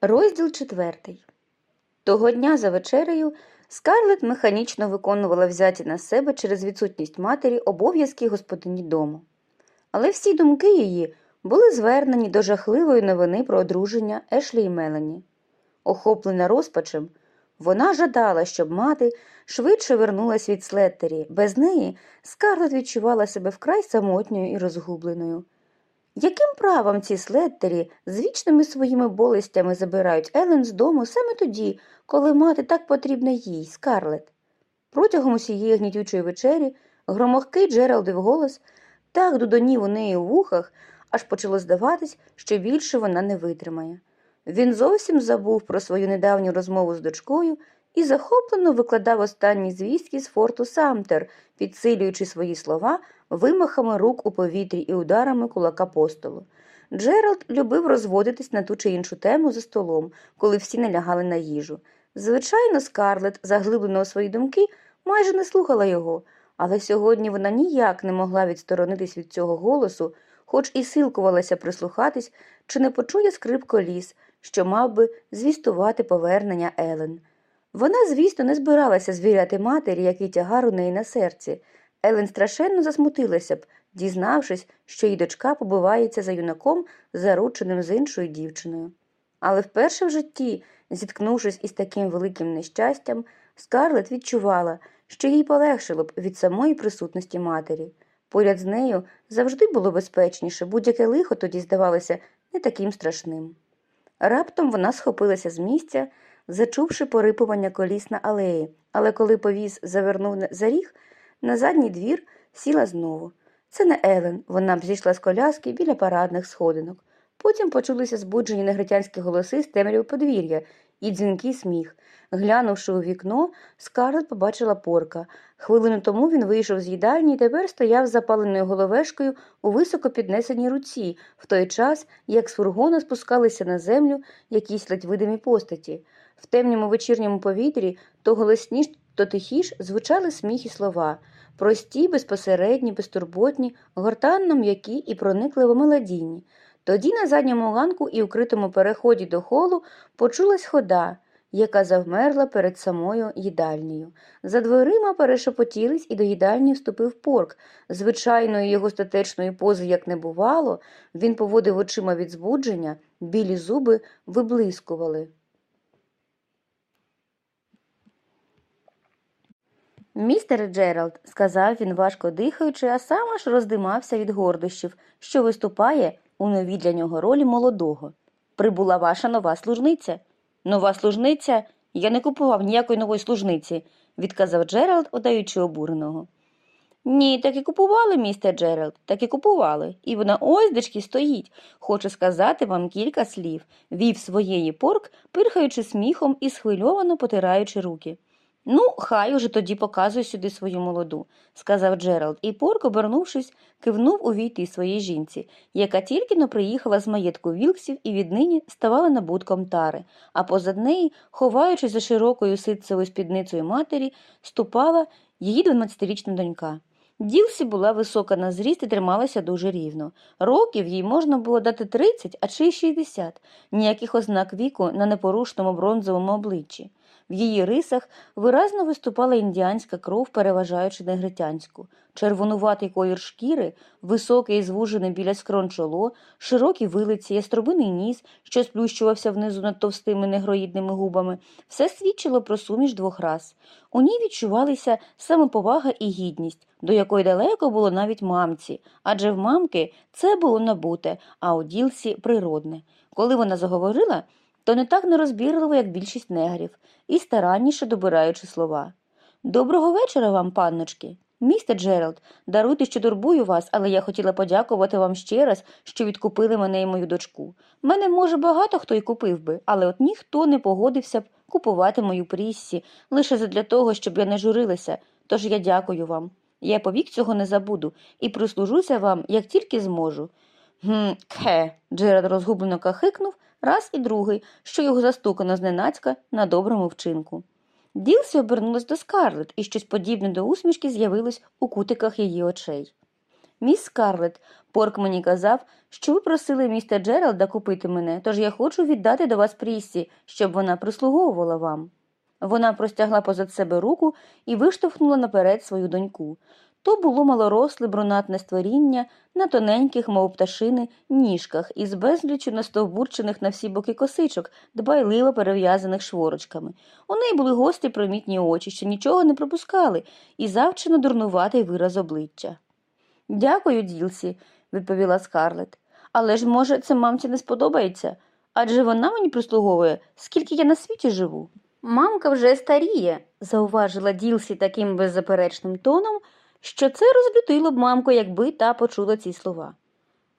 Розділ четвертий. Того дня за вечерею Скарлет механічно виконувала взяті на себе через відсутність матері обов'язки господині дому. Але всі думки її були звернені до жахливої новини про одруження Ешлі і Мелані. Охоплена розпачем, вона жадала, щоб мати швидше вернулась від Слеттері. Без неї Скарлет відчувала себе вкрай самотньою і розгубленою. Яким правом ці слеттері з вічними своїми болестями забирають Елен з дому саме тоді, коли мати так потрібна їй, Скарлет? Протягом усієї гнітючої вечері громохкий Джералдив голос так дудонів у неї у вухах, аж почало здаватись, що більше вона не витримає. Він зовсім забув про свою недавню розмову з дочкою і захоплено викладав останні звістки з форту Самтер, підсилюючи свої слова вимахами рук у повітрі і ударами кулака по столу. Джеральд любив розводитись на ту чи іншу тему за столом, коли всі налягали на їжу. Звичайно, Скарлет, заглиблена у свої думки, майже не слухала його, але сьогодні вона ніяк не могла відсторонитись від цього голосу, хоч і силкувалася прислухатись, чи не почує скрип коліс, що мав би звістувати повернення Елен. Вона, звісно, не збиралася звіряти матері, який тягар у неї на серці. Елен страшенно засмутилася б, дізнавшись, що її дочка побивається за юнаком, зарученим з іншою дівчиною. Але вперше в житті, зіткнувшись із таким великим нещастям, Скарлет відчувала, що їй полегшило б від самої присутності матері. Поряд з нею завжди було безпечніше, будь-яке лихо тоді здавалося не таким страшним. Раптом вона схопилася з місця, зачувши порипування коліс на алеї, але коли повіз завернув за ріг, на задній двір сіла знову. Це не Елен, вона б зійшла з коляски біля парадних сходинок. Потім почулися збуджені негритянські голоси з темряви подвір'я і дзвінкий сміх. Глянувши у вікно, Скарлет побачила порка. Хвилину тому він вийшов з їдальні і тепер стояв з запаленою головешкою у високо піднесеній руці, в той час, як з фургона спускалися на землю якісь ледь видимі постаті. В темному вечірньому повітрі то голосніш, то тихіш звучали сміх і слова. Прості, безпосередні, безтурботні, гортанно м'які і проникливо мелодійні. Тоді на задньому ганку і укритому переході до холу почулась хода, яка завмерла перед самою їдальнею. За дверима перешепотілись і до їдальні вступив порк. Звичайної його статечної пози, як не бувало, він поводив очима від збудження, білі зуби виблискували. Містер Джеральд, сказав він, важко дихаючи, а сам аж роздимався від гордощів, що виступає у новій для нього ролі молодого. Прибула ваша нова служниця. Нова служниця? Я не купував ніякої нової служниці, відказав Джеральд, одаючи обуреного. Ні, так і купували, містер Джеральд, так і купували. І вона ось дечки стоїть. Хочу сказати вам кілька слів, вів своєї порк, пирхаючи сміхом і схвильовано потираючи руки. Ну, хай уже тоді показуй сюди свою молоду, сказав Джеральд, і порк, обернувшись, кивнув увійти своїй жінці, яка тільки но приїхала з маєтку Вілксів і віднині ставала набутком тари, а позад неї, ховаючись за широкою ситцевою спідницею матері, ступала її дванадцятирічна донька. Ділсі була висока на зріст і трималася дуже рівно. Років їй можна було дати 30, а чи й 60, ніяких ознак віку на непорушному бронзовому обличчі. В її рисах виразно виступала індіанська кров, переважаючи негритянську, червонуватий колір шкіри, високий і звужений біля скрон чоло, широкі вилиці, ястробиний ніс, що сплющувався внизу над товстими негроїдними губами, все свідчило про суміш двох рас. У ній відчувалися самоповага і гідність, до якої далеко було навіть мамці, адже в мамки це було набуте, а у ділці природне. Коли вона заговорила, то не так нерозбірливо, як більшість негрів, і старанніше добираючи слова. Доброго вечора вам, панночки. Містер Джеральд, даруйте, що турбую вас, але я хотіла подякувати вам ще раз, що відкупили мене і мою дочку. Мене, може, багато хто й купив би, але от ніхто не погодився б купувати мою пріссі лише задля того, щоб я не журилася, тож я дякую вам. Я повік цього не забуду і прислужуся вам, як тільки зможу. Гм, кхе. Джеральд розгублено кахикнув, раз і другий, що його застукано зненацька на доброму вчинку. Ділсі обернулась до скарлет, і щось подібне до усмішки з'явилось у кутиках її очей. Міс Скарлетт, Порк мені казав, що ви просили містера Джералда купити мене, тож я хочу віддати до вас Пріссі, щоб вона прислуговувала вам. Вона простягла позад себе руку і виштовхнула наперед свою доньку. То було малоросле брунатне створіння на тоненьких, мов пташини, ніжках із безлічу настовбурчених на всі боки косичок, дбайливо перев'язаних шворочками. У неї були гості промітні очі, що нічого не пропускали, і завчено дурнуватий вираз обличчя. Дякую, Ділсі, відповіла Скарлет. Але ж, може, це мамці не сподобається, адже вона мені прислуговує, скільки я на світі живу. Мамка вже старіє, зауважила Ділсі таким беззаперечним тоном, що це розлютило б мамку, якби та почула ці слова.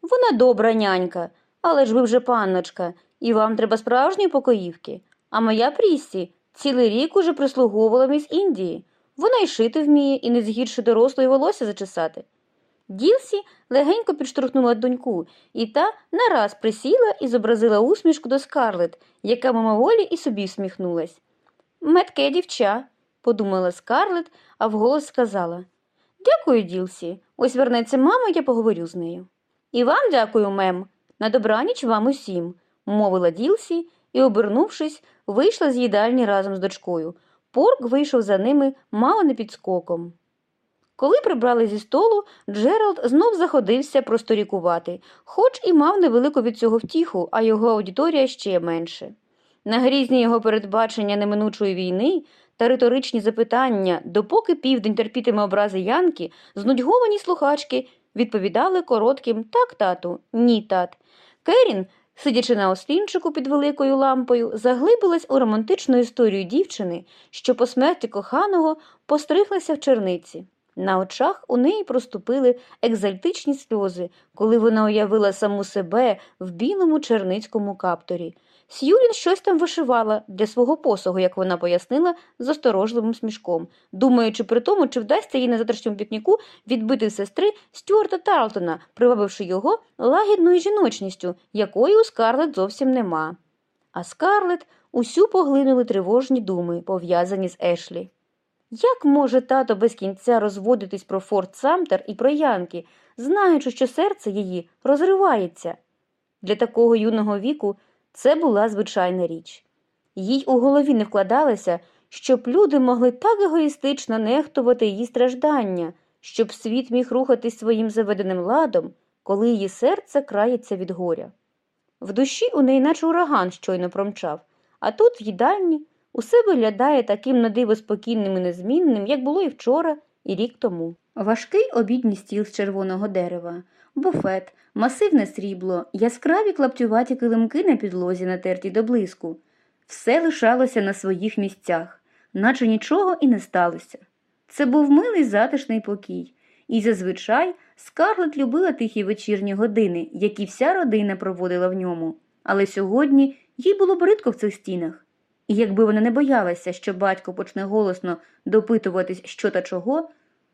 Вона добра нянька, але ж ви вже панночка, і вам треба справжньої покоївки. А моя Пріссі цілий рік уже прислуговувала міс Індії. Вона й шити вміє, і не згірше дорослої волосся зачесати. Ділсі легенько підштовхнула доньку, і та нараз присіла і зобразила усмішку до Скарлет, яка мимоволі і собі всміхнулась. Метке дівча, подумала Скарлет, а вголос сказала. Дякую, Ділсі. Ось вернеться мама, я поговорю з нею. І вам дякую, мем. На добраніч вам усім, мовила Ділсі і, обернувшись, вийшла з їдальні разом з дочкою. Порк вийшов за ними мало не підскоком. Коли прибрали зі столу, Джеральд знов заходився просторікувати, хоч і мав невелику від цього втіху, а його аудиторія ще менше. На грізні його передбачення неминучої війни та риторичні запитання, допоки південь терпітиме образи Янки, знудьговані слухачки відповідали коротким так, тату, ні, тат. Керін, сидячи на ослінчику під великою лампою, заглибилась у романтичну історію дівчини, що по смерті коханого постриглася в черниці. На очах у неї проступили екзальтичні сльози, коли вона уявила саму себе в білому черницькому капторі. Сьюлін щось там вишивала для свого посогу, як вона пояснила, з осторожливим смішком, думаючи при тому, чи вдасться їй на завтрашньому пікніку відбити сестри Стюарта Тарлтона, привабивши його лагідною жіночністю, якої у Скарлет зовсім нема. А Скарлет усю поглинули тривожні думи, пов'язані з Ешлі. Як може тато без кінця розводитись про Форт Самтер і про Янки, знаючи, що серце її розривається? Для такого юного віку це була звичайна річ. Їй у голові не вкладалося, щоб люди могли так егоїстично нехтувати її страждання, щоб світ міг рухатись своїм заведеним ладом, коли її серце крається від горя. В душі у неї наче ураган щойно промчав, а тут в їдальні усе виглядає таким на диво спокійним і незмінним, як було і вчора, і рік тому. Важкий обідній стіл з червоного дерева, буфет, масивне срібло, яскраві клаптюваті килимки на підлозі, натерті до блиску. Все лишалося на своїх місцях, наче нічого і не сталося. Це був милий затишний покій, і зазвичай Скарлет любила тихі вечірні години, які вся родина проводила в ньому. Але сьогодні їй було бридко в цих стінах. І якби вона не боялася, що батько почне голосно допитуватись, що та чого,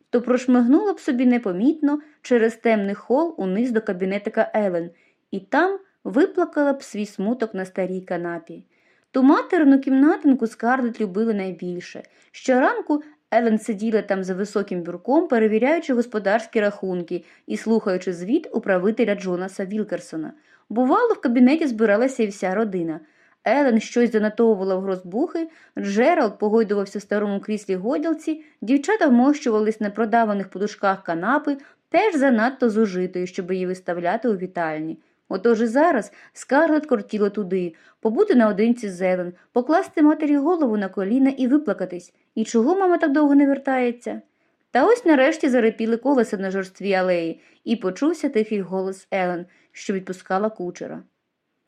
то прошмигнула б собі непомітно через темний хол униз до кабінетика Елен, і там виплакала б свій смуток на старій канапі. Ту материну кімнатинку Скарлет любили найбільше. Щоранку Елен сиділа там за високим бюрком, перевіряючи господарські рахунки і слухаючи звіт управителя Джонаса Вілкерсона. Бувало, в кабінеті збиралася і вся родина. Елен щось занотовувала в грозбухи, Джеральд погойдувався в старому кріслі годілці, дівчата вмощувались на продаваних подушках канапи, теж занадто зужитою, щоб її виставляти у вітальні. Отож і зараз Скарлет кортіло туди, побути наодинці з Елен, покласти матері голову на коліна і виплакатись. І чого мама так довго не вертається? Та ось нарешті зарепіли колеса на жорствій алеї, і почувся тихий голос Елен, що відпускала кучера.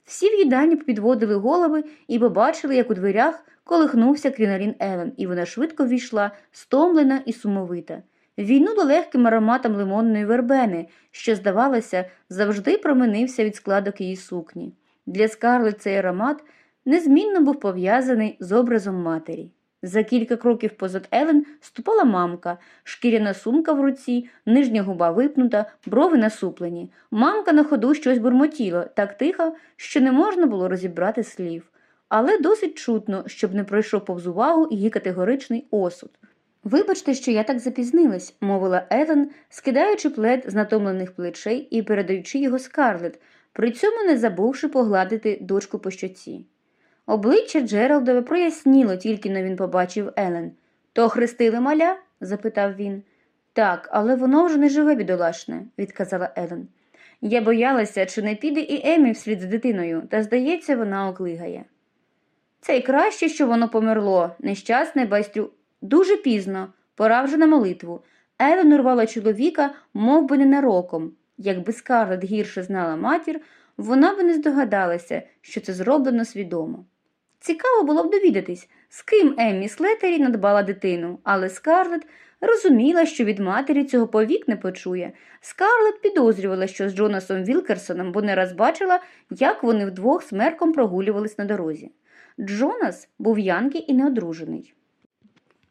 Всі в їдальні підводили голови і побачили, як у дверях колихнувся крінолін Елен, і вона швидко війшла, стомлена і сумовита. Війнуло легким ароматом лимонної вербени, що, здавалося, завжди променився від складок її сукні. Для скарли цей аромат незмінно був пов'язаний з образом матері. За кілька кроків позад Елен ступала мамка, шкіряна сумка в руці, нижня губа випнута, брови насуплені. Мамка на ходу щось бурмотіло, так тихо, що не можна було розібрати слів. Але досить чутно, щоб не пройшов повз увагу її категоричний осуд. Вибачте, що я так запізнилась, мовила Елен, скидаючи плед з натомлених плечей і передаючи його скарлет, при цьому не забувши погладити дочку по щоці. Обличчя Джералдове проясніло, тільки но він побачив Елен. То хрестили маля? запитав він. Так, але воно вже не живе бідолашне, відказала Елен. Я боялася, чи не піде і Емі вслід з дитиною, та, здається, вона оклигає. Це й краще, що воно померло, нещасне байстрю. Дуже пізно, пора вже на молитву. Елен урвала чоловіка, мов би ненароком. Якби Скарлет гірше знала матір, вона б не здогадалася, що це зроблено свідомо. Цікаво було б довідатись, з ким Еммі Слетері надбала дитину, але Скарлет розуміла, що від матері цього повік не почує. Скарлет підозрювала, що з Джонасом Вілкерсоном, бо не раз бачила, як вони вдвох з мерком прогулювались на дорозі. Джонас був янки і неодружений.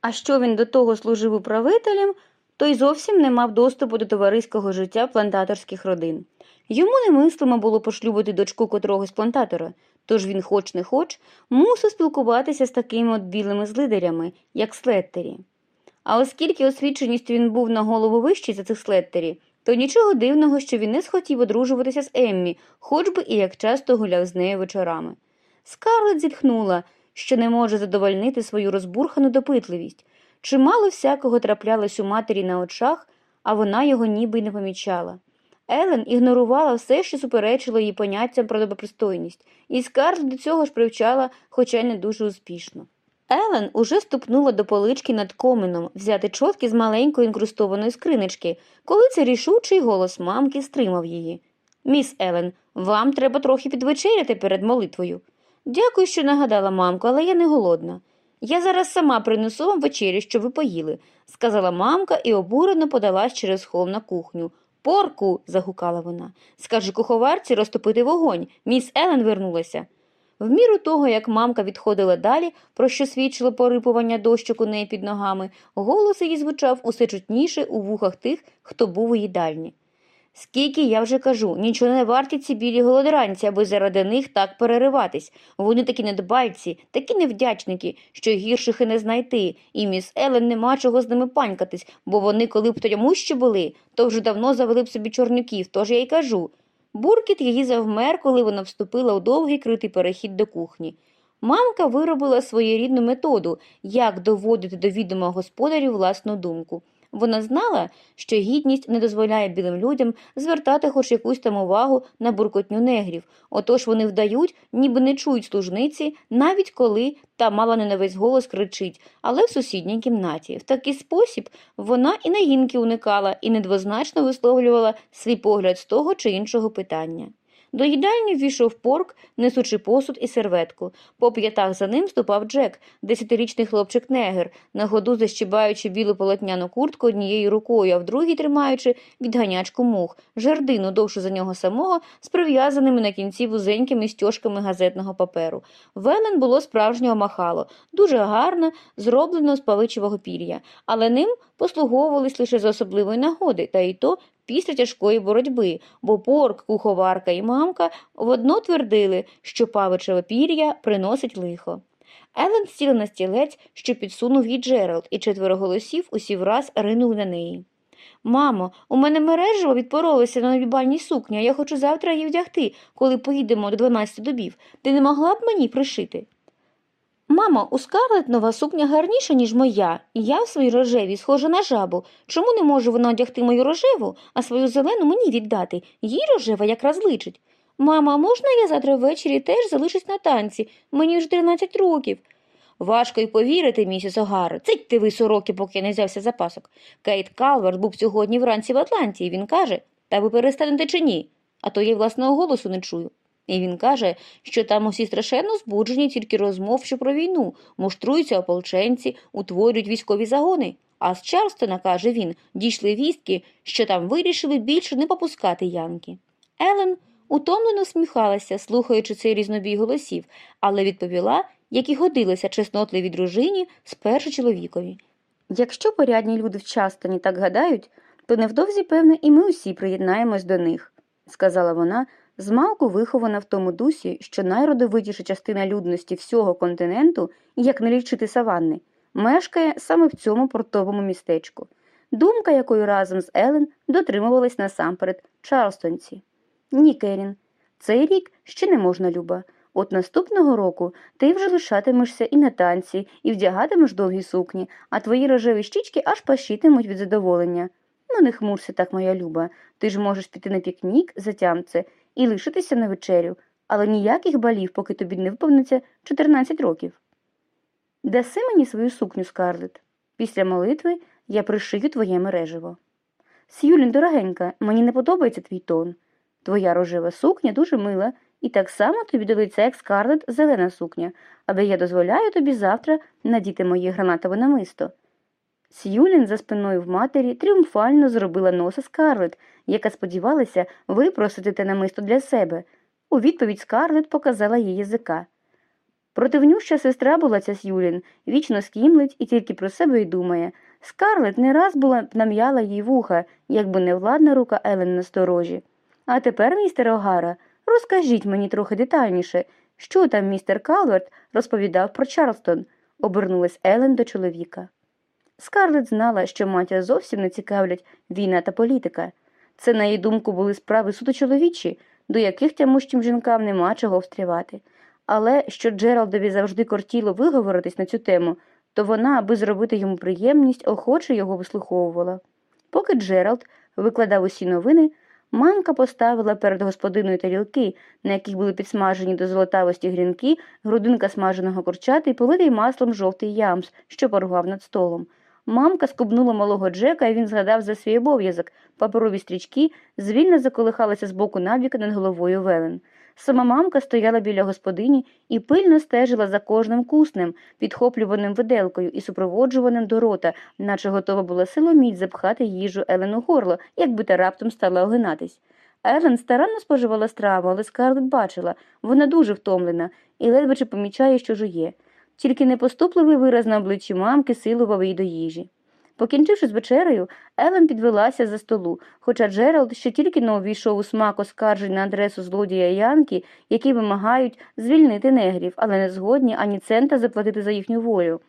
А що він до того служив управителем, то й зовсім не мав доступу до товариського життя плантаторських родин. Йому немислимо було пошлюбити дочку котрогось плантатора, тож він, хоч не хоч, мусив спілкуватися з такими от білими злидарями, як Слеттері. А оскільки освіченість він був на голову вищий за цих Слеттері, то нічого дивного, що він не схотів одружуватися з Еммі, хоч би і як часто гуляв з нею вечорами. Скарлет зітхнула, що не може задовольнити свою розбурхану допитливість. Чимало всякого траплялось у матері на очах, а вона його ніби й не помічала. Елен ігнорувала все, що суперечило її поняттям про добропристойність, і Скарлет до цього ж привчала, хоча й не дуже успішно. Елен уже ступнула до полички над комином взяти чотки з маленької інкрустованої скринички, коли це рішучий голос мамки стримав її. Міс Елен, вам треба трохи підвечеряти перед молитвою. Дякую, що нагадала мамку, але я не голодна. Я зараз сама принесу вам вечерю, що ви поїли, сказала мамка і обурено подалась через хол на кухню. Порку. загукала вона. Скажи куховарці розтопити вогонь. Міс Елен вернулася. В міру того, як мамка відходила далі, про що свідчило порипування дощок у неї під ногами, голос її звучав усе чутніше у вухах тих, хто був у їдальні. Скільки я вже кажу, нічого не варті ці білі голодранці, аби заради них так перериватись. Вони такі недбальці, такі невдячники, що гірших і не знайти, і міс Елен нема чого з ними панькатись, бо вони, коли б тому ще були, то вже давно завели б собі чорнюків, тож я й кажу. Буркіт її завмер, коли вона вступила у довгий критий перехід до кухні. Мамка виробила своєрідну методу, як доводити до відома господарю власну думку. Вона знала, що гідність не дозволяє білим людям звертати хоч якусь там увагу на буркотню негрів, отож вони вдають, ніби не чують служниці, навіть коли та мала не на весь голос кричить, але в сусідній кімнаті. В такий спосіб вона і наїнки уникала і недвозначно висловлювала свій погляд з того чи іншого питання. До їдальні ввійшов порк, несучи посуд і серветку. По п'ятах за ним ступав Джек, десятирічний хлопчик-негр, на ходу защібаючи білу полотняну куртку однією рукою, а в другій тримаючи відганячку мух, жердину довшу за нього самого, з прив'язаними на кінці вузенькими стяжками газетного паперу. Венен було справжнього махало, дуже гарно, зроблено з павичевого пір'я, але ним послуговувались лише за особливої нагоди, та й то після тяжкої боротьби, бо порк, куховарка і мамка водно твердили, що павичеве пір'я приносить лихо. Елен сіла на стілець, що підсунув їй Джеральд, і четверо голосів усі враз ринули на неї. Мамо, у мене мережево відпоролося на новій бальній сукні, а я хочу завтра її вдягти, коли поїдемо до 12 добів. Ти не могла б мені пришити? Мамо, у Скарлет нова сукня гарніша, ніж моя, і я в своїй рожевій схожа на жабу. Чому не може вона одягти мою рожеву, а свою зелену мені віддати? Їй рожева якраз личить. Мама, можна я завтра ввечері теж залишусь на танці? Мені ж 13 років. Важко й повірити, місіс Огар. Цитьте ви сороки, поки я не взявся за пасок. Кейт Калверт був сьогодні вранці в Атланті, і він каже, та ви перестанете чи ні? А то я власного голосу не чую. І він каже, що там усі страшенно збуджені тільки розмов, що про війну, муштруються ополченці, утворюють військові загони. А з Чарльстона, каже він, дійшли вістки, що там вирішили більше не попускати янки. Елен утомлено сміхалася, слухаючи цей різнобій голосів, але відповіла, як і годилося чеснотливій дружині спершу чоловікові. Якщо порядні люди в Частоні так гадають, то невдовзі, певне, і ми усі приєднаємось до них, сказала вона, змалку вихована в тому дусі, що найродовитіша частина людності всього континенту, як не лічити саванни, мешкає саме в цьому портовому містечку. Думка, якою разом з Елен дотримувалась насамперед Чарлстонці. Ні, Керін, цей рік ще не можна, Люба. От наступного року ти вже лишатимешся і на танці, і вдягатимеш довгі сукні, а твої рожеві щічки аж пащитимуть від задоволення. Ну, не хмурся так, моя люба. Ти ж можеш піти на пікнік, затямце, і лишитися на вечерю, але ніяких балів, поки тобі не виповниться 14 років. Даси мені свою сукню, Скарлет. Після молитви я пришию твоє мереживо. Сюлін, дорогенька, мені не подобається твій тон. Твоя рожева сукня дуже мила, і так само тобі до лиця, як скарлет, зелена сукня, але я дозволяю тобі завтра надіти моє гранатове намисто. Сюлін за спиною в матері тріумфально зробила носа Скарлет, яка сподівалася випросити те намисто для себе. У відповідь Скарлет показала їй язика. Противнюща сестра була ця Сюлін, вічно скімлить і тільки про себе й думає. Скарлет не раз була б нам'яла їй вуха, якби не владна рука Елен на сторожі. А тепер, містер Огара, розкажіть мені трохи детальніше, що там містер Калверт розповідав про Чарлстон, обернулась Елен до чоловіка. Скарлет знала, що матір зовсім не цікавлять війна та політика. Це, на її думку, були справи суто чоловічі, до яких тямущим жінкам нема чого встрівати. Але що Джералдові завжди кортіло виговоритись на цю тему, то вона, аби зробити йому приємність, охоче його вислуховувала. Поки Джеральд викладав усі новини, мамка поставила перед господиною тарілки, на яких були підсмажені до золотавості грінки, грудинка смаженого курчата і политий маслом жовтий ямс, що поргав над столом. Мамка скубнула малого Джека, і він згадав за свій обов'язок. Паперові стрічки звільно заколихалися з боку набіка над головою Велен. Сама мамка стояла біля господині і пильно стежила за кожним куснем, підхоплюваним виделкою і супроводжуваним до рота, наче готова була силоміць запхати їжу Елен у горло, якби та раптом стала огинатись. Елен старанно споживала страву, але Скарлет бачила, вона дуже втомлена і ледве чи помічає, що жує. Тільки непоступливий вираз на обличчі мамки силував її до їжі. Покінчивши з вечерею, Елен підвелася за столу, хоча Джеральд ще тільки но увійшов у смак оскаржень на адресу злодія Янки, які вимагають звільнити негрів, але не згодні ані цента заплатити за їхню волю.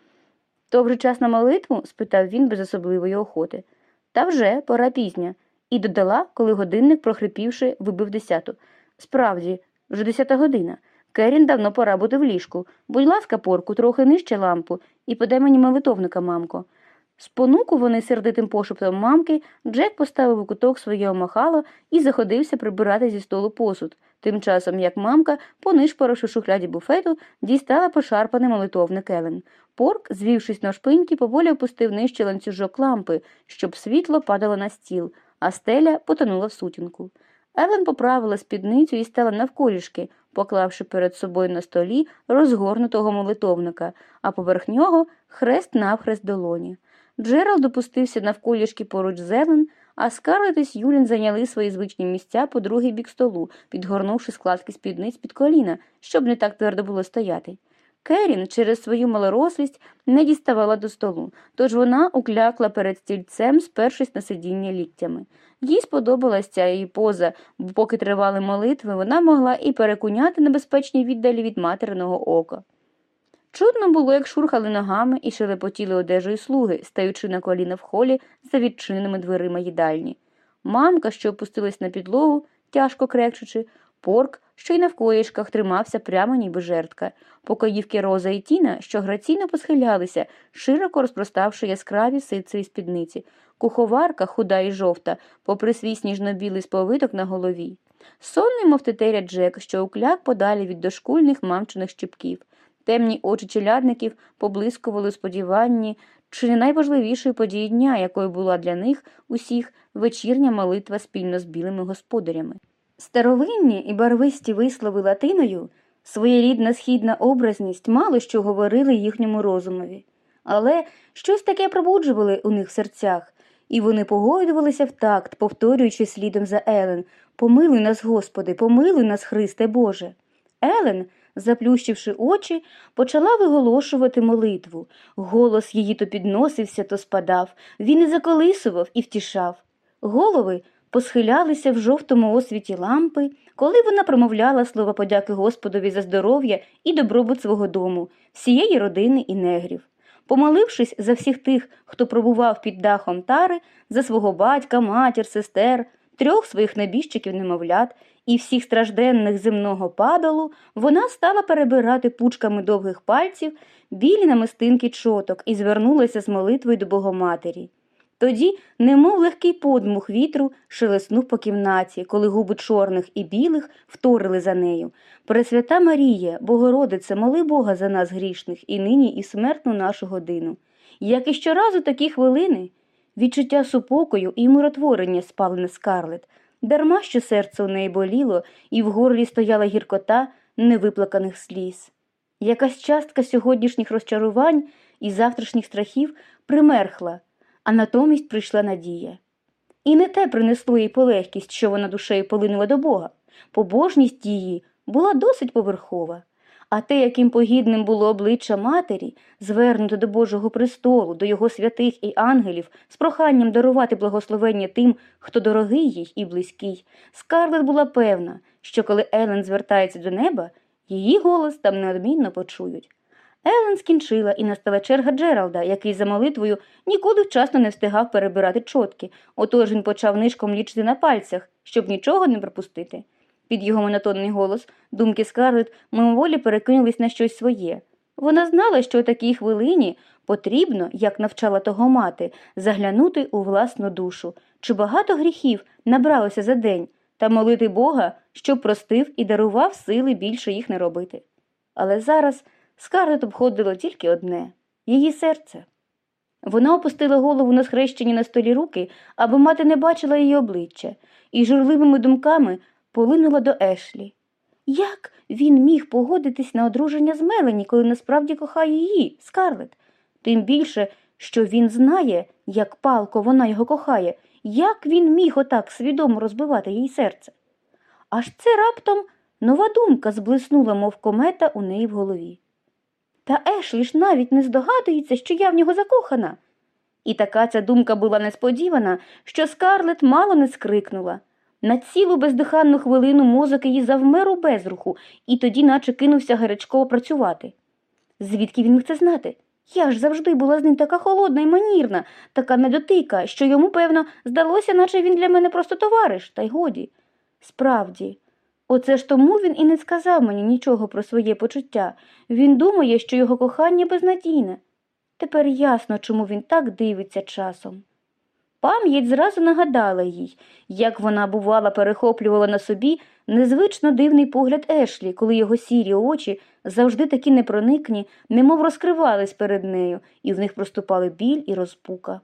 То вже час на молитву? спитав він без особливої охоти. Та вже пора пізня, і додала, коли годинник, прохрипівши, вибив десяту. Справді, вже десята година. Керін давно пора бути в ліжку. Будь ласка, порку, трохи нижче лампу, і подай мені молитовника, мамко. Спонуку вони сердитим пошептом мамки, Джек поставив у куток своє омахало і заходився прибирати зі столу посуд, тим часом як мамка, понишпоривши шухляді буфету, дістала пошарпаний молитовник Елен. Порк, звівшись на шпиньки, поволі опустив нижче ланцюжок лампи, щоб світло падало на стіл, а стеля потонула в сутінку. Елен поправила спідницю і стала навколішки, поклавши перед собою на столі розгорнутого молитовника, а поверх нього хрест навхрест долоні. Джеральд опустився навколішки поруч зелен, а Скарлет і Сьюлін зайняли свої звичні місця по другий бік столу, підгорнувши складки спідниць під коліна, щоб не так твердо було стояти. Керін через свою малорослість не діставала до столу, тож вона уклякла перед стільцем, спершись на сидіння ліктями. Їй сподобалась ця її поза, бо поки тривали молитви, вона могла і перекуняти небезпечні віддалі від материного ока. Чудно було, як шурхали ногами і шелепотіли одежею слуги, стаючи на коліна в холі за відчиненими дверима їдальні. Мамка, що опустилась на підлогу, тяжко крекчучи, порк, що й на вкоїшках тримався прямо ніби жертка, покоївки Роза і Тіна, що граційно посхилялися, широко розпроставши яскраві ситцеві спідниці, куховарка, худа і жовта, попри свій сніжно-білий сповиток на голові. Сонний, мов тетеря Джек, що укляк подалі від дошкульних мамчиних щепків. Темні очі челядників поблискували у сподіванні, чи не найважливішої події дня, якою була для них усіх вечірня молитва спільно з білими господарями. Старовинні і барвисті вислови латиною, своєрідна східна образність мало що говорили їхньому розумові, але щось таке пробуджували у них в серцях, і вони погойдувалися в такт, повторюючи слідом за Елен Помилуй нас, Господи, помилуй нас, Христе Боже. Елен заплющивши очі, почала виголошувати молитву. Голос її то підносився, то спадав, він і заколисував і втішав. Голови посхилялися в жовтому освіті лампи, коли вона промовляла слова подяки Господові за здоров'я і добробут свого дому, всієї родини і негрів. Помолившись за всіх тих, хто пробував під дахом тари, за свого батька, матір, сестер, трьох своїх небіжчиків немовлят і всіх стражденних земного падалу, вона стала перебирати пучками довгих пальців білі намистинки чоток і звернулася з молитвою до Богоматері. Тоді, немов легкий подмух вітру, шелеснув по кімнаті, коли губи чорних і білих вторили за нею. Пресвята Марія, Богородице, моли Бога за нас грішних і нині, і смертну нашу годину. Як і щоразу такі хвилини, відчуття супокою і миротворення спали на скарлет, дарма що серце у неї боліло, і в горлі стояла гіркота невиплаканих сліз. Якась частка сьогоднішніх розчарувань і завтрашніх страхів примерхла, а натомість прийшла надія. І не те принесло їй полегкість, що вона душею полинула до Бога. Побожність її була досить поверхова, а те, яким погідним було обличчя матері, звернуте до Божого престолу, до його святих і ангелів, з проханням дарувати благословення тим, хто дорогий їй і близький, Скарлет була певна, що коли Елен звертається до неба, її голос там неодмінно почують. Елен скінчила, і настала черга Джералда, який за молитвою ніколи вчасно не встигав перебирати чотки, отож він почав нишком лічити на пальцях, щоб нічого не пропустити. Під його монотонний голос думки Скарлет мимоволі перекинулись на щось своє. Вона знала, що у такій хвилині потрібно, як навчала того мати, заглянути у власну душу, чи багато гріхів набралося за день, та молити Бога, щоб простив і дарував сили більше їх не робити. Але зараз Скарлет обходило тільки одне її серце. Вона опустила голову на схрещені на столі руки, аби мати не бачила її обличчя, і журливими думками полинула до Ешлі. Як він міг погодитись на одруження з Мелені, коли насправді кохає її, Скарлет? Тим більше, що він знає, як палко вона його кохає, як він міг отак свідомо розбивати їй серце. Аж це раптом нова думка зблиснула, мов комета у неї в голові. Та Ешлі ж навіть не здогадується, що я в нього закохана. І така ця думка була несподівана, що скарлет мало не скрикнула. На цілу бездиханну хвилину мозок її завмер у безруху, і тоді наче кинувся гарячково працювати. Звідки він міг це знати? Я ж завжди була з ним така холодна і манірна, така недотика, що йому, певно, здалося, наче він для мене просто товариш, та й годі. Справді, оце ж тому він і не сказав мені нічого про своє почуття. Він думає, що його кохання безнадійне. Тепер ясно, чому він так дивиться часом. Пам'ять зразу нагадала їй, як вона, бувала, перехоплювала на собі незвично дивний погляд Ешлі, коли його сірі очі, завжди такі непроникні, немов розкривались перед нею, і в них проступали біль і розпука.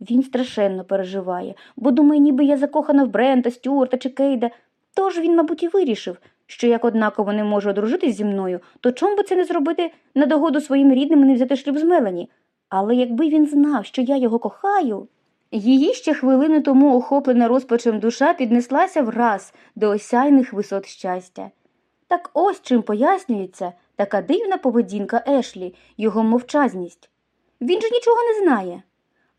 Він страшенно переживає, бо думає, ніби я закохана в Брента, Стюарта чи Кейда. Тож він, мабуть, і вирішив, що як однаково не може одружитись зі мною, то чому би це не зробити на догоду своїм рідним і не взяти шлюб з Мелані? Але якби він знав, що я його кохаю. Її ще хвилини тому охоплена розпачем душа піднеслася враз до осяйних висот щастя. Так ось чим пояснюється така дивна поведінка Ешлі, його мовчазність. Він же нічого не знає.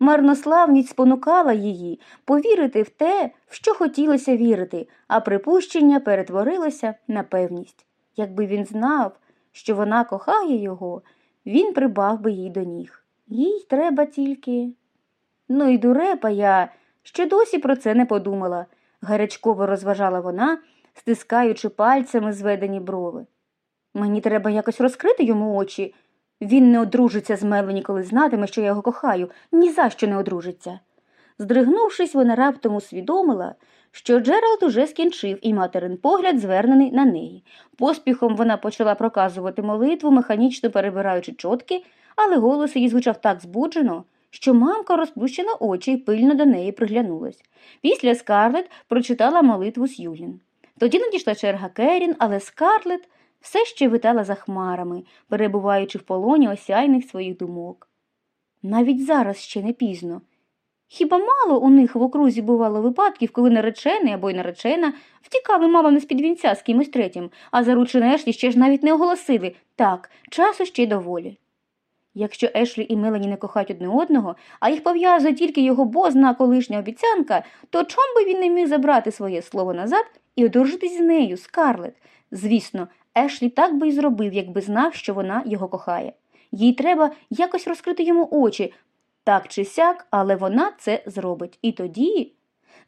Марнославність спонукала її повірити в те, в що хотілося вірити, а припущення перетворилося на певність. Якби він знав, що вона кохає його, він прибав би їй до ніг. Їй треба тільки. Ну і дурепа я ще досі про це не подумала, гарячково розважала вона, стискаючи пальцями зведені брови. Мені треба якось розкрити йому очі. Він не одружиться з Мелані, коли знатиме, що я його кохаю, ні за що не одружиться. Здригнувшись, вона раптом усвідомила, що Джеральд уже скінчив і материн погляд звернений на неї. Поспіхом вона почала проказувати молитву, механічно перебираючи чотки, але голос її звучав так збуджено, що мамка розплющила очі і пильно до неї приглянулась. Після Скарлет прочитала молитву Сьюлін. Тоді надійшла черга Керін, але Скарлет все ще витала за хмарами, перебуваючи в полоні осяйних своїх думок. Навіть зараз ще не пізно. Хіба мало у них в окрузі бувало випадків, коли наречений або й наречена втікали мало не з-під вінця з кимось третім, а заручене Ешлі ще ж навіть не оголосили так, часу ще доволі. Якщо Ешлі і Мелані не кохають одне одного, а їх пов'язує тільки його бозна колишня обіцянка, то чом би він не міг забрати своє слово назад і одружитись з нею, Скарлет? Звісно, Ешлі так би й зробив, якби знав, що вона його кохає. їй треба якось розкрити йому очі. Так чи сяк, але вона це зробить. І тоді.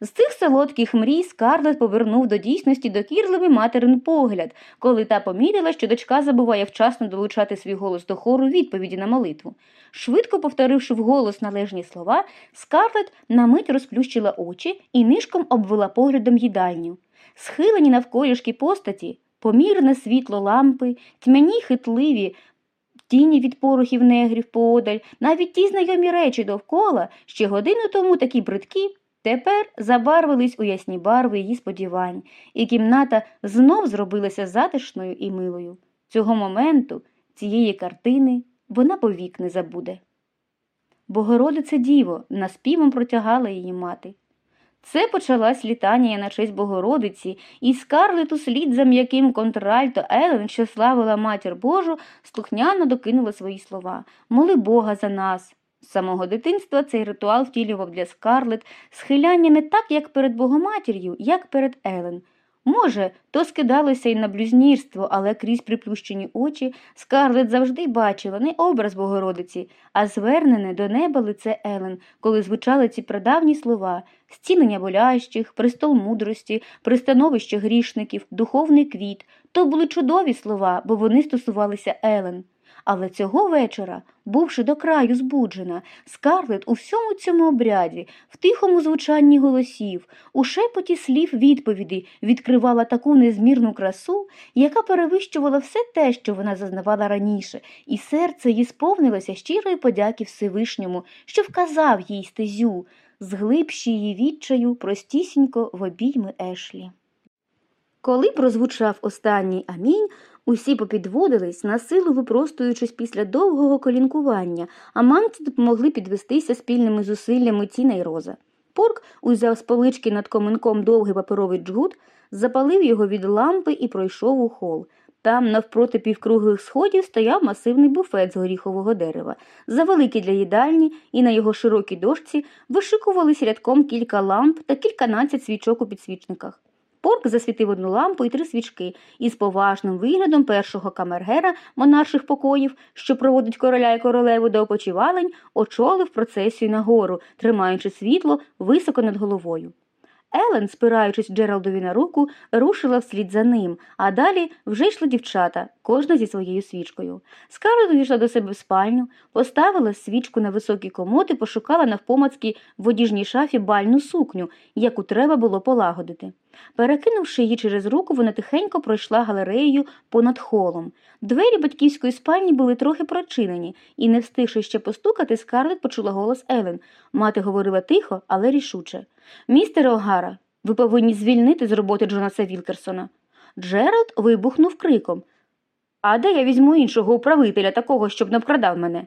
З цих солодких мрій Скарлет повернув до дійсності докірливий материн погляд, коли та поміряла, що дочка забуває вчасно долучати свій голос до хору відповіді на молитву. Швидко повторивши вголос належні слова, Скарлет на мить розплющила очі і нишком обвела поглядом їдальню. Схилені навколішки постаті, помірне світло лампи, тьмяні хитливі тіні від порохів негрів поодаль, навіть ті знайомі речі довкола, ще годину тому такі бридкі, тепер забарвились у ясні барви її сподівань, і кімната знов зробилася затишною і милою. Цього моменту, цієї картини, вона повік не забуде. Богородице Діво, наспівом протягала її мати. Це почалась літанія на честь Богородиці, і скарлету слід за м'яким контральто Елен, що славила матір Божу, слухняно докинула свої слова Моли Бога за нас. З самого дитинства цей ритуал втілював для скарлет схиляння не так, як перед Богоматір'ю, як перед Елен. Може, то скидалося й на блюзнірство, але крізь приплющені очі скарлет завжди бачила не образ Богородиці, а звернене до неба лице Елен, коли звучали ці прадавні слова стінення болящих, престол мудрості, пристановище грішників, духовний квіт. То були чудові слова, бо вони стосувалися Елен. Але цього вечора, бувши до краю збуджена, скарлет у всьому цьому обряді, в тихому звучанні голосів, у шепоті слів відповіді відкривала таку незмірну красу, яка перевищувала все те, що вона зазнавала раніше, і серце їй сповнилося щирої подяки Всевишньому, що вказав їй стезю, зглибші її відчаю простісінько в обійми Ешлі. Коли прозвучав останній амінь, усі попідводились, на силу випростуючись після довгого колінкування, а мамці допомогли підвестися спільними зусиллями Тіна й Роза. Порк узяв з полички над коминком довгий паперовий джгут, запалив його від лампи і пройшов у хол. Там, навпроти півкруглих сходів, стояв масивний буфет з горіхового дерева, завеликий для їдальні, і на його широкій дошці вишикувались рядком кілька ламп та кільканадцять свічок у підсвічниках. Порк засвітив одну лампу і три свічки, і з поважним виглядом першого камергера монарших покоїв, що проводить короля і королеву до опочивалень, очолив процесію нагору, тримаючи світло високо над головою. Елен, спираючись Джералдові на руку, рушила вслід за ним, а далі вже йшли дівчата, кожна зі своєю свічкою. Скарлет увійшла до себе в спальню, поставила свічку на високий комод і пошукала навпомацьки в одіжній шафі бальну сукню, яку треба було полагодити. Перекинувши її через руку, вона тихенько пройшла галереєю понад холом. Двері батьківської спальні були трохи прочинені, і, не встигши ще постукати, Скарлет почула голос Елен. Мати говорила тихо, але рішуче. Містере Огара, ви повинні звільнити з роботи Джонаса Вілкерсона. Джеральд вибухнув криком. А де я візьму іншого управителя, такого, щоб не вкрадав мене?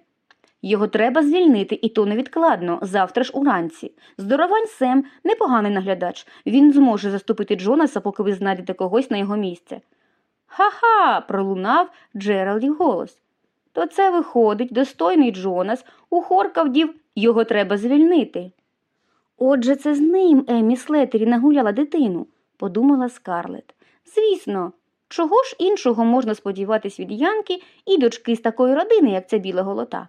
Його треба звільнити, і то невідкладно, завтра ж уранці. Здоровань Сем непоганий наглядач. Він зможе заступити Джонаса, поки ви знайдете когось на його місце. Ха-ха. пролунав Джеральдів голос. То це виходить, достойний Джонас, ухоркав дів, його треба звільнити. Отже, це з ним Еммі Слетері нагуляла дитину, подумала Скарлет. Звісно, чого ж іншого можна сподіватись від Янки і дочки з такої родини, як ця біла голота?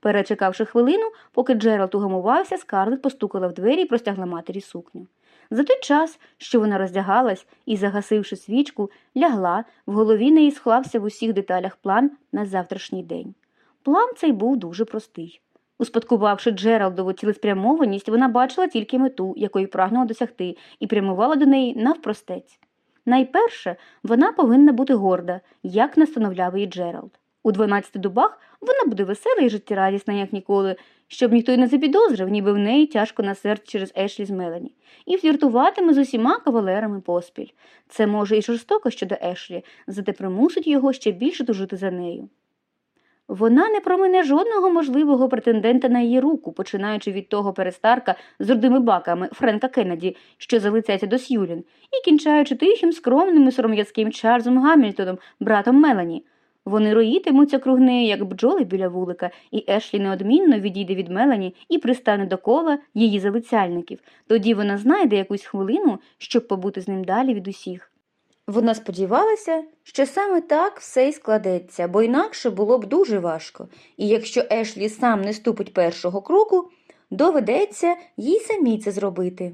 Перечекавши хвилину, поки Джеральд угамувався, Скарлет постукала в двері і простягла матері сукню. За той час, що вона роздягалась і, загасивши свічку, лягла, в голові неї склався в усіх деталях план на завтрашній день. План цей був дуже простий. Успадкувавши Джералдову цілеспрямованість, вона бачила тільки мету, якої прагнула досягти, і прямувала до неї навпростець. Найперше, вона повинна бути горда, як настановляв її Джералд. У дванадцяти дубах вона буде весела і життєрадісна, як ніколи, щоб ніхто й не запідозрив, ніби в неї тяжко на серці через Ешлі з Мелані, і фліртуватиме з усіма кавалерами поспіль. Це може і жорстоко щодо Ешлі, зате примусить його ще більше тужити за нею. Вона не промине жодного можливого претендента на її руку, починаючи від того перестарка з рудими баками Френка Кеннеді, що залицяється до Сьюлін, і кінчаючи тихим, скромним і сором'язким Чарльзом Гамільтоном, братом Мелані. Вони роїтимуться круг неї, як бджоли біля вулика, і Ешлі неодмінно відійде від Мелані і пристане до кола її залицяльників. Тоді вона знайде якусь хвилину, щоб побути з ним далі від усіх. Вона сподівалася, що саме так все й складеться, бо інакше було б дуже важко, і якщо Ешлі сам не ступить першого кроку, доведеться їй самій це зробити.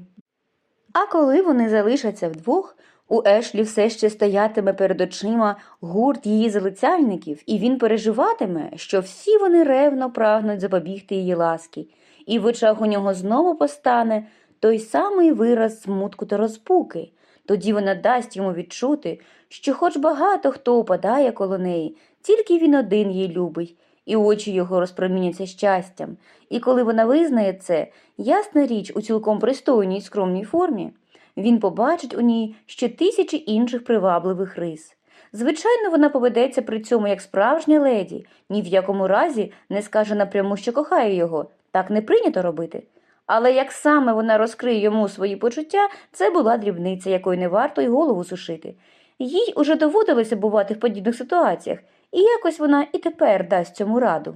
А коли вони залишаться вдвох, у Ешлі все ще стоятиме перед очима гурт її залицяльників, і він переживатиме, що всі вони ревно прагнуть запобігти її ласки, і в очах у нього знову постане той самий вираз смутку та розпуки. Тоді вона дасть йому відчути, що хоч багато хто упадає коло неї, тільки він один їй любить, і очі його розпроміняться щастям. І коли вона визнає це, ясна річ у цілком пристойній і скромній формі, він побачить у ній ще тисячі інших привабливих рис. Звичайно, вона поведеться при цьому як справжня леді, ні в якому разі не скаже напряму, що кохає його, так не прийнято робити. Але як саме вона розкриє йому свої почуття, це була дрібниця, якої не варто й голову сушити. Їй уже доводилося бувати в подібних ситуаціях, і якось вона і тепер дасть цьому раду.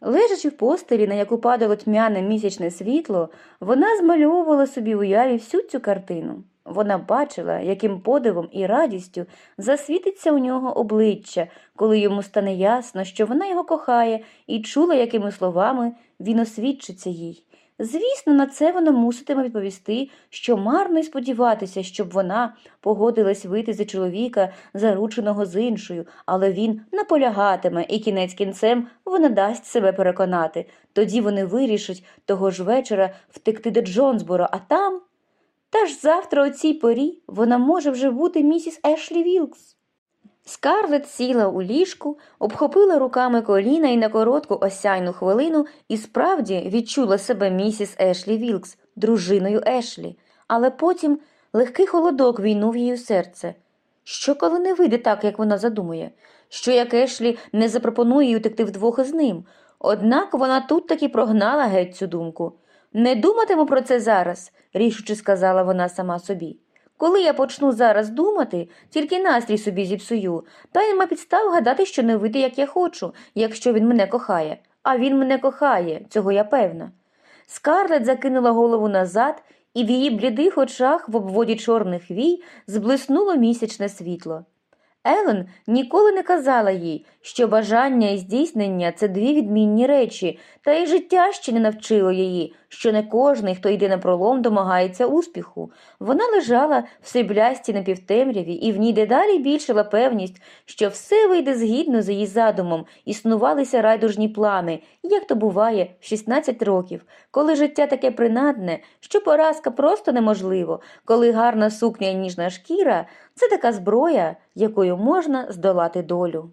Лежачи в постелі, на яку падало тьмяне місячне світло, вона змальовувала собі в уяві всю цю картину. Вона бачила, яким подивом і радістю засвітиться у нього обличчя, коли йому стане ясно, що вона його кохає, і чула, якими словами він освідчиться їй. Звісно, на це вона муситиме відповісти, що марно й сподіватися, щоб вона погодилась вийти за чоловіка, зарученого з іншою, але він наполягатиме, і кінець кінцем вона дасть себе переконати. Тоді вони вирішать того ж вечора втекти до Джонсборо, а там. Та ж завтра о цій порі вона може вже бути місіс Ешлі Вілкс. Скарлет сіла у ліжку, обхопила руками коліна і на коротку осяйну хвилину і справді відчула себе місіс Ешлі Вілкс, дружиною Ешлі, але потім легкий холодок війнув її серце. Що коли не вийде так, як вона задумує? Що як Ешлі не запропонує утекти вдвох із ним? Однак вона тут таки прогнала геть цю думку. Не думатиму про це зараз, рішуче сказала вона сама собі. Коли я почну зараз думати, тільки настрій собі зіпсую, та й нема підстав гадати, що не вийде, як я хочу, якщо він мене кохає. А він мене кохає, цього я певна. Скарлет закинула голову назад, і в її блідих очах в обводі чорних вій зблиснуло місячне світло. Елен ніколи не казала їй, що бажання і здійснення це дві відмінні речі, та й життя ще не навчило її, що не кожний, хто йде на пролом, домагається успіху. Вона лежала в сріблястій напівтемряві, і в ній дедалі більшила певність, що все вийде згідно з її задумом, існувалися райдужні плани, як то буває в 16 років, коли життя таке принадне, що поразка просто неможливо, коли гарна сукня і ніжна шкіра це така зброя, якою можна здолати долю.